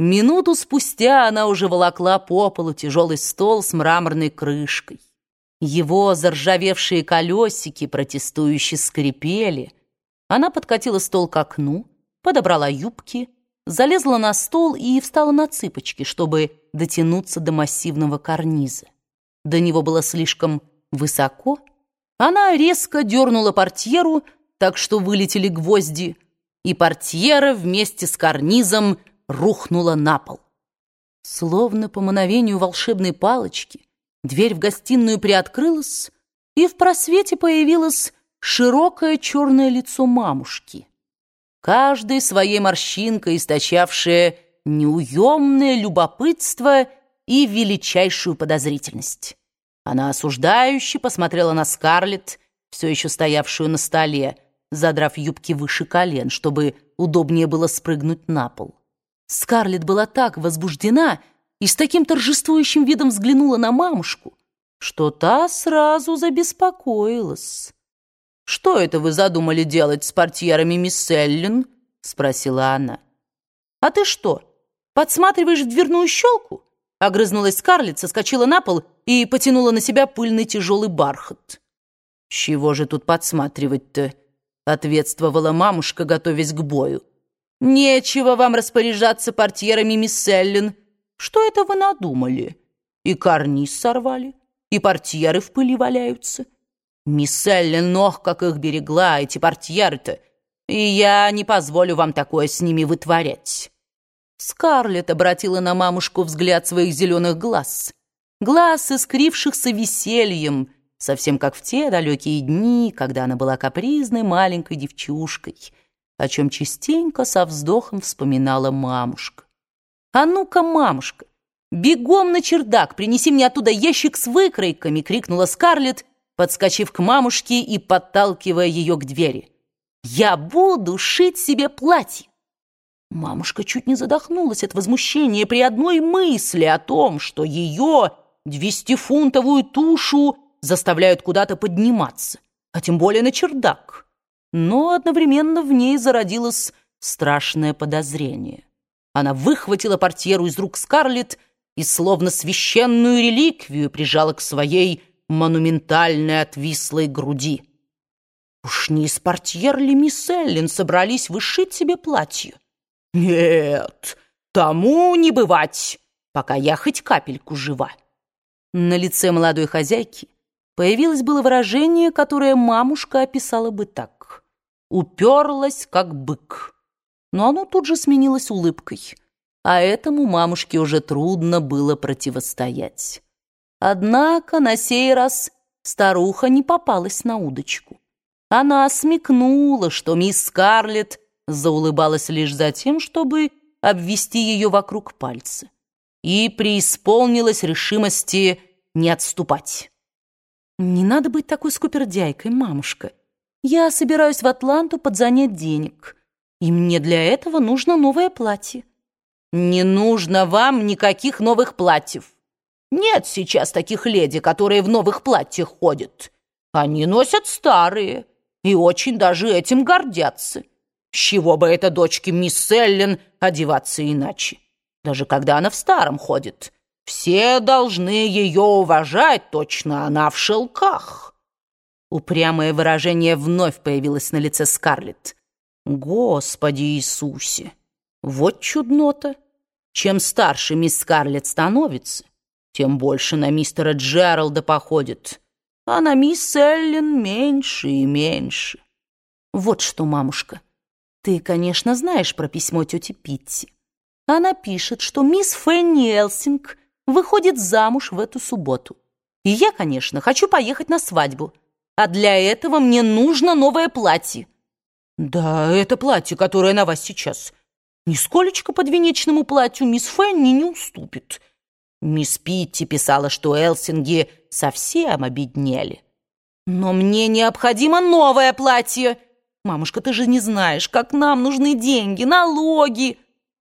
Минуту спустя она уже волокла по полу тяжелый стол с мраморной крышкой. Его заржавевшие колесики протестующе скрипели. Она подкатила стол к окну, подобрала юбки, залезла на стол и встала на цыпочки, чтобы дотянуться до массивного карниза. До него было слишком высоко. Она резко дернула портьеру, так что вылетели гвозди, и портьера вместе с карнизом — рухнула на пол. Словно по мановению волшебной палочки, дверь в гостиную приоткрылась, и в просвете появилось широкое черное лицо мамушки. Каждой своей морщинкой источавшее неуемное любопытство и величайшую подозрительность. Она осуждающе посмотрела на Скарлетт, все еще стоявшую на столе, задрав юбки выше колен, чтобы удобнее было спрыгнуть на пол. Скарлетт была так возбуждена и с таким торжествующим видом взглянула на мамушку, что та сразу забеспокоилась. «Что это вы задумали делать с портьерами, мисс Эллен?» — спросила она. «А ты что, подсматриваешь в дверную щелку?» Огрызнулась Скарлетт, соскочила на пол и потянула на себя пыльный тяжелый бархат. «Чего же тут подсматривать-то?» — ответствовала мамушка, готовясь к бою. Нечего вам распоряжаться портьерами, мисс Эллен. Что это вы надумали? И карниз сорвали, и портьеры в пыли валяются. Мисс Эллен, ох, как их берегла, эти портьеры-то, и я не позволю вам такое с ними вытворять. Скарлетт обратила на мамушку взгляд своих зеленых глаз. Глаз, искрившихся весельем, совсем как в те далекие дни, когда она была капризной маленькой девчушкой — о чем частенько со вздохом вспоминала мамушка. «А ну-ка, мамушка, бегом на чердак, принеси мне оттуда ящик с выкройками!» — крикнула Скарлетт, подскочив к мамушке и подталкивая ее к двери. «Я буду шить себе платье!» Мамушка чуть не задохнулась от возмущения при одной мысли о том, что ее двестифунтовую тушу заставляют куда-то подниматься, а тем более на чердак но одновременно в ней зародилось страшное подозрение. Она выхватила портьеру из рук Скарлетт и словно священную реликвию прижала к своей монументальной отвислой груди. Уж не из портьер ли мисс Эллен собрались вышить себе платье? Нет, тому не бывать, пока я хоть капельку жива. На лице молодой хозяйки появилось было выражение, которое мамушка описала бы так уперлась, как бык. Но оно тут же сменилось улыбкой, а этому мамушке уже трудно было противостоять. Однако на сей раз старуха не попалась на удочку. Она смекнула, что мисс Скарлетт заулыбалась лишь за тем, чтобы обвести ее вокруг пальца, и преисполнилась решимости не отступать. «Не надо быть такой скупердяйкой, мамушка», я собираюсь в Атланту подзанять денег, и мне для этого нужно новое платье. Не нужно вам никаких новых платьев. Нет сейчас таких леди, которые в новых платьях ходят. Они носят старые и очень даже этим гордятся. С чего бы это дочке мисс Эллен одеваться иначе? Даже когда она в старом ходит. Все должны ее уважать, точно она в шелках. Упрямое выражение вновь появилось на лице Скарлетт. «Господи Иисусе! Вот чудно-то! Чем старше мисс Скарлетт становится, тем больше на мистера Джералда походит, а на мисс Эллен меньше и меньше. Вот что, мамушка, ты, конечно, знаешь про письмо тети Питти. Она пишет, что мисс Фенни Элсинг выходит замуж в эту субботу. И я, конечно, хочу поехать на свадьбу» а для этого мне нужно новое платье. Да, это платье, которое на вас сейчас. Нисколечко подвенечному платью мисс Фенни не уступит. Мисс Питти писала, что Элсинги совсем обеднели. Но мне необходимо новое платье. Мамушка, ты же не знаешь, как нам нужны деньги, налоги.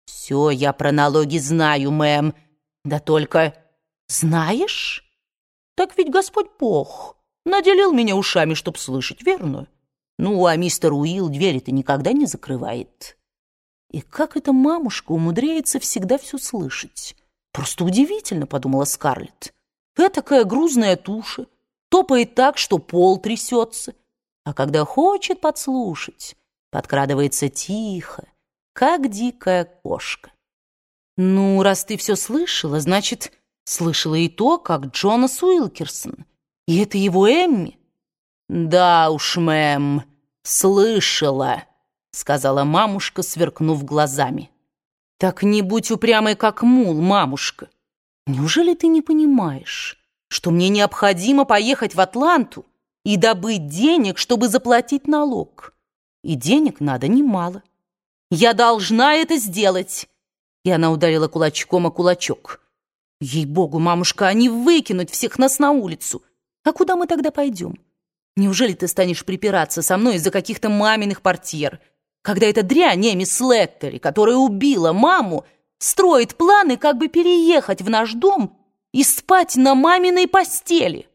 Все я про налоги знаю, мэм. Да только знаешь? Так ведь Господь Бог Наделил меня ушами, чтоб слышать, верно? Ну, а мистер Уилл двери-то никогда не закрывает. И как эта мамушка умудряется всегда все слышать? Просто удивительно, подумала Скарлетт. Этакая грузная туша, топает так, что пол трясется, а когда хочет подслушать, подкрадывается тихо, как дикая кошка. Ну, раз ты все слышала, значит, слышала и то, как Джонас Уилкерсон. И это его Эмми? Да уж, мэм, слышала, сказала мамушка, сверкнув глазами. Так не будь упрямой, как мул, мамушка. Неужели ты не понимаешь, что мне необходимо поехать в Атланту и добыть денег, чтобы заплатить налог? И денег надо немало. Я должна это сделать. И она ударила кулачком о кулачок. Ей-богу, мамушка, они выкинуть всех нас на улицу. А куда мы тогда пойдем? Неужели ты станешь припираться со мной из-за каких-то маминых портьер, когда эта дрянь Эми Слеттери, которая убила маму, строит планы, как бы переехать в наш дом и спать на маминой постели?»